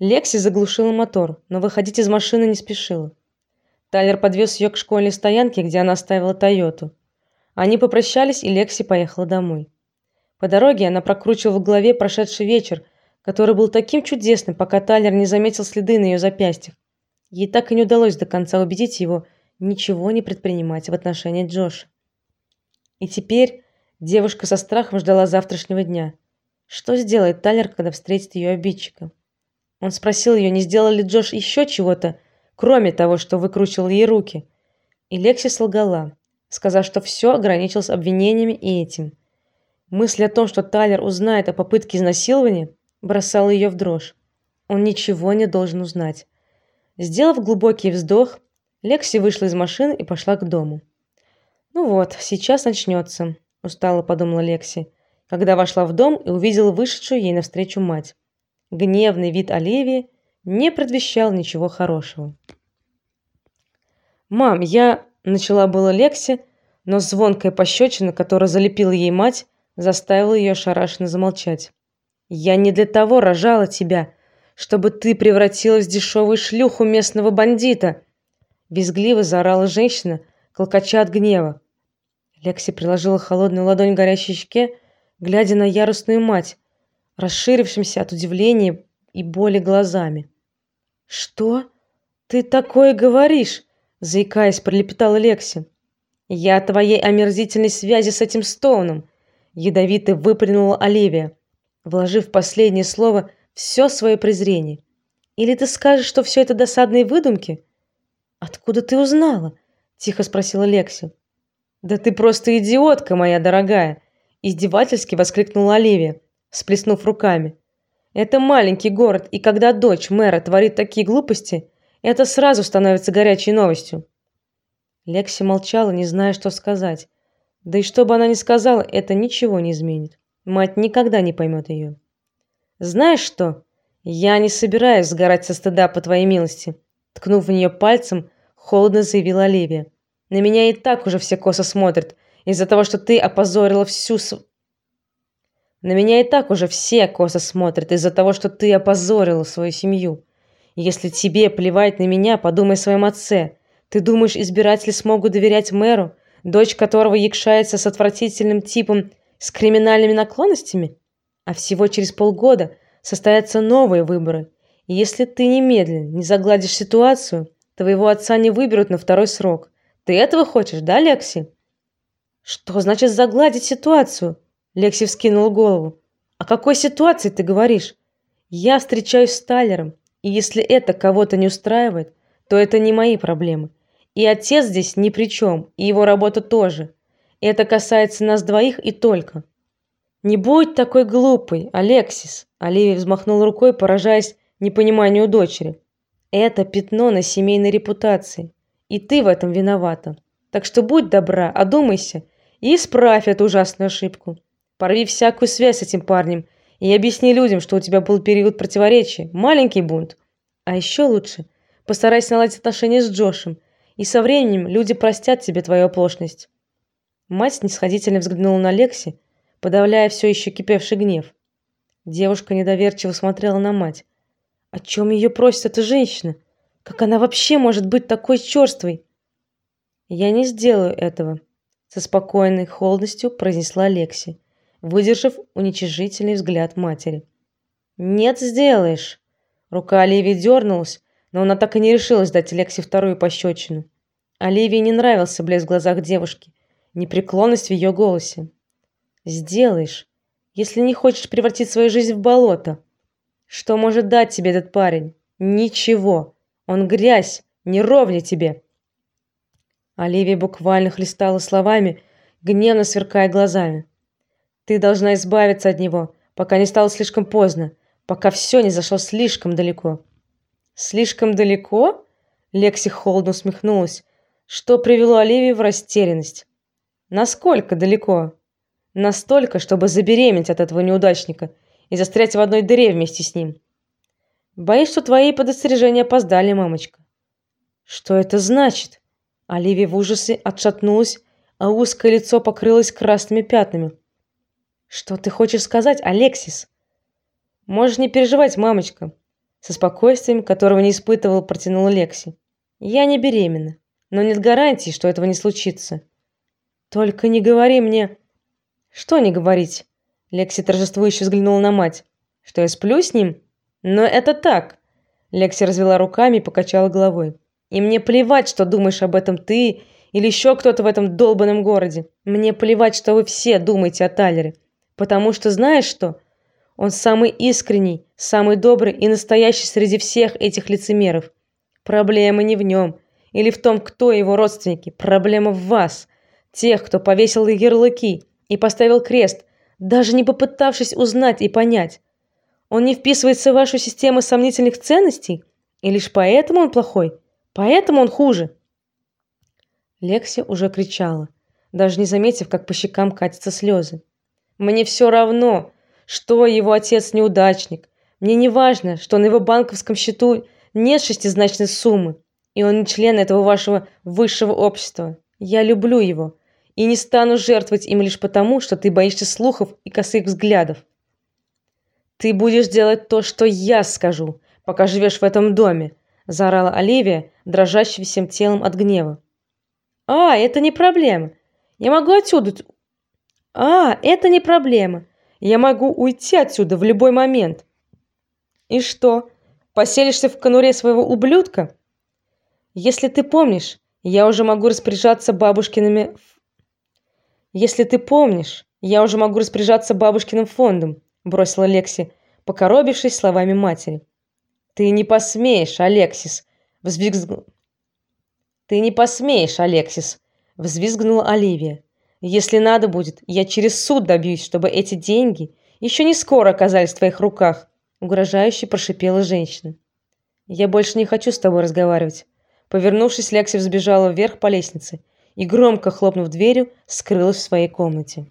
Лекси заглушила мотор, но выходить из машины не спешила. Тайлер подвез ее к школьной стоянке, где она оставила Тойоту. Они попрощались, и Лекси поехала домой. По дороге она прокручивала в голове прошедший вечер, который был таким чудесным, пока Тайлер не заметил следы на ее запястьях. Ей так и не удалось до конца убедить его ничего не предпринимать в отношении Джоша. И теперь девушка со страхом ждала завтрашнего дня. Что сделает Тайлер, когда встретит ее обидчика? Он спросил ее, не сделал ли Джош еще чего-то, кроме того, что выкручивал ей руки. И Лекси солгала, сказав, что все ограничилось обвинениями и этим. Мысль о том, что Тайлер узнает о попытке изнасилования, бросала ее в дрожь. Он ничего не должен узнать. Сделав глубокий вздох, Лекси вышла из машины и пошла к дому. Ну вот, сейчас начнется», – устало подумала Лекси, когда вошла в дом и увидела вышедшую ей навстречу мать. Гневный вид Оливии не предвещал ничего хорошего. "Мам, я начала было Лекси, но звонкая пощечина, которую залепила ей мать, заставила ее ошарашенно замолчать. "Я не для того рожала тебя, чтобы ты превратилась в дешевую шлюху местного бандита", визгливо заорала женщина, клокоча от гнева. Лекси приложила холодную ладонь к горящей щеке, глядя на яростную мать, расширившимся от удивления и боли глазами. Что ты такое говоришь? заикаясь, пролепетала Лекси. Я о твоей омерзительной связи с этим Стоуном, ядовито выплюнула Оливия, вложив последнее слово все свое презрение. Или ты скажешь, что все это досадные выдумки? Откуда ты узнала? тихо спросила Лекси. Да ты просто идиотка, моя дорогая, издевательски воскликнула Оливия всплеснув руками. Это маленький город, и когда дочь мэра творит такие глупости, это сразу становится горячей новостью. Лекси молчала, не зная, что сказать. Да и что бы она ни сказала, это ничего не изменит. Мать никогда не поймет ее. Знаешь что? Я не собираюсь сгорать со стыда по твоей милости, ткнув в нее пальцем, холодно заявила Оливия. На меня и так уже все косо смотрят из-за того, что ты опозорила всю на меня и так уже все косо смотрят из-за того, что ты опозорила свою семью. Если тебе плевать на меня, подумай о своем отце. Ты думаешь, избиратели смогут доверять мэру, дочь которого якшается с отвратительным типом с криминальными наклонностями? А всего через полгода состоятся новые выборы. И если ты немедленно не загладишь ситуацию, твоего отца не выберут на второй срок. Ты этого хочешь, да, Лекси? Что значит загладить ситуацию? Лекси вскинул голову. О какой ситуации ты говоришь? Я встречаюсь с Тайлером, и если это кого-то не устраивает, то это не мои проблемы. И отец здесь ни при чем, и его работа тоже. Это касается нас двоих и только. Не будь такой глупой, Алексис. Оливия взмахнула рукой, поражаясь непониманию дочери. Это пятно на семейной репутации, и ты в этом виновата. Так что будь добра, одумайся и исправь эту ужасную ошибку. Порви всякую связь с этим парнем и объясни людям, что у тебя был период противоречия, маленький бунт. А еще лучше постарайся наладить отношения с Джошем, и со временем люди простят тебе твою оплошность. Мать снисходительно взглянула на Лекси, подавляя все еще кипевший гнев. Девушка недоверчиво смотрела на мать. О чем ее просит эта женщина? Как она вообще может быть такой черствой? Я не сделаю этого, со спокойной холодностью произнесла Лекси выдержав уничижительный взгляд матери. Нет, сделаешь. Рука Оливии дернулась, но она так и не решилась дать Лекси вторую пощечину. Оливии не нравился блеск в глазах девушки, непреклонность в ее голосе. Сделаешь, если не хочешь превратить свою жизнь в болото. Что может дать тебе этот парень? Ничего. Он грязь, не ровня тебе. Оливия буквально хлестала словами, гневно сверкая глазами. Ты должна избавиться от него, пока не стало слишком поздно, пока все не зашло слишком далеко. Слишком далеко? Лекси холодно усмехнулась, что привело Оливию в растерянность. Насколько далеко? Настолько, чтобы забеременеть от этого неудачника и застрять в одной дыре вместе с ним. Боюсь, что твои подостережения опоздали, мамочка. Что это значит? Оливия в ужасе отшатнулась, а узкое лицо покрылось красными пятнами. Что ты хочешь сказать, Алексис? Можешь не переживать, мамочка. со спокойствием, которого не испытывал, протянула Лекси. Я не беременна, но нет гарантии, что этого не случится. Только не говори мне. Что не говорить? Лекси торжествующе взглянула на мать. Что я сплю с ним? Но это так. Лекси развела руками и покачала головой. И мне плевать, что думаешь об этом ты или еще кто-то в этом долбанном городе. Мне плевать, что вы все думаете о Тайлере, потому что знаешь что? Он самый искренний, самый добрый и настоящий среди всех этих лицемеров. Проблема не в нем или в том, кто его родственники. Проблема в вас, тех, кто повесил ярлыки и поставил крест, даже не попытавшись узнать и понять. Он не вписывается в вашу систему сомнительных ценностей, и лишь поэтому он плохой. Поэтому он хуже. Лекси уже кричала, даже не заметив, как по щекам катятся слезы. Мне все равно, что его отец неудачник. Мне не важно, что на его банковском счету нет шестизначной суммы, и он не член этого вашего высшего общества. Я люблю его и не стану жертвовать им лишь потому, что ты боишься слухов и косых взглядов. Ты будешь делать то, что я скажу, пока живешь в этом доме, заорала Оливия, дрожащим всем телом от гнева. А, это не проблема. Я могу отсюда. А, это не проблема. Я могу уйти отсюда в любой момент. И что? Поселишься в конуре своего ублюдка? Если ты помнишь, я уже могу распоряжаться бабушкиными Если ты помнишь, я уже могу распоряжаться бабушкиным фондом, бросила Лекси, покоробившись словами матери. Ты не посмеешь, Алексис, взвизгнул. Ты не посмеешь, Алексис, взвизгнула Оливия. Если надо будет, я через суд добьюсь, чтобы эти деньги еще не скоро оказались в твоих руках, угрожающе прошипела женщина. Я больше не хочу с тобой разговаривать. Повернувшись, Лекси взбежала вверх по лестнице и громко хлопнув дверью, скрылась в своей комнате.